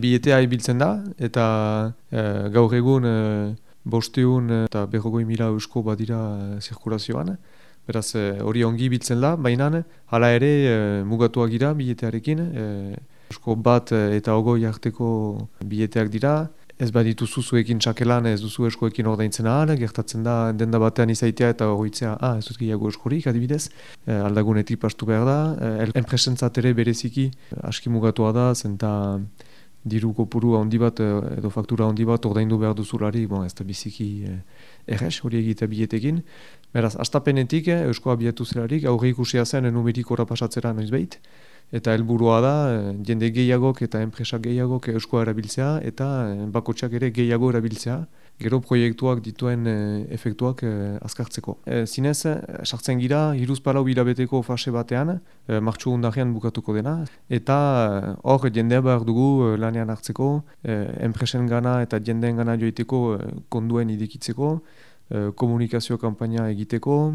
Bietea ibiltzen da, eta gaur egun e, bosteun eta berrogoi mila eusko badira zirkulazioan. Beraz, hori ongi ibiltzen da, baina hala ere mugatuak dira bietearekin. Eusko bat eta ogoi arteko bieteak dira, Ez baditu zuzuekin txakelan, ez duzu eskoekin ordaintzen ahal, gertatzen da denda batean izaitea eta horitzea, ah, ez dut gehiago eskorik, adibidez, e, aldagunetik pastu behar da, e, enpresentzat ere bereziki aski mugatua da, zenta diru kopuru handi bat edo faktura handi bat ordaindu behar duzulari, bon, ez da biziki e, erres hori egitea bietekin. Beraz, astapenetik, eusko abiatu zelarik, aurre ikusia zen, numerik ora pasatzera noiz behit, eta helburua da eh, jende gehiagok eta enpresa gehiagok euskoa erabiltzea eta eh, bakotxak ere gehiago erabiltzea gero proiektuak dituen eh, efektuak azkartzeko. zinez, sartzen gira, hiruz palau hilabeteko fase batean, e, martxu bukatuko dena, eta hor jendea behar dugu lanean hartzeko, enpresen gana eta jendeen gana joiteko konduen idikitzeko, komunikazio kampaina egiteko,